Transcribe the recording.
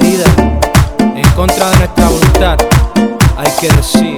en contra de nuestra voluntad, hay que decir.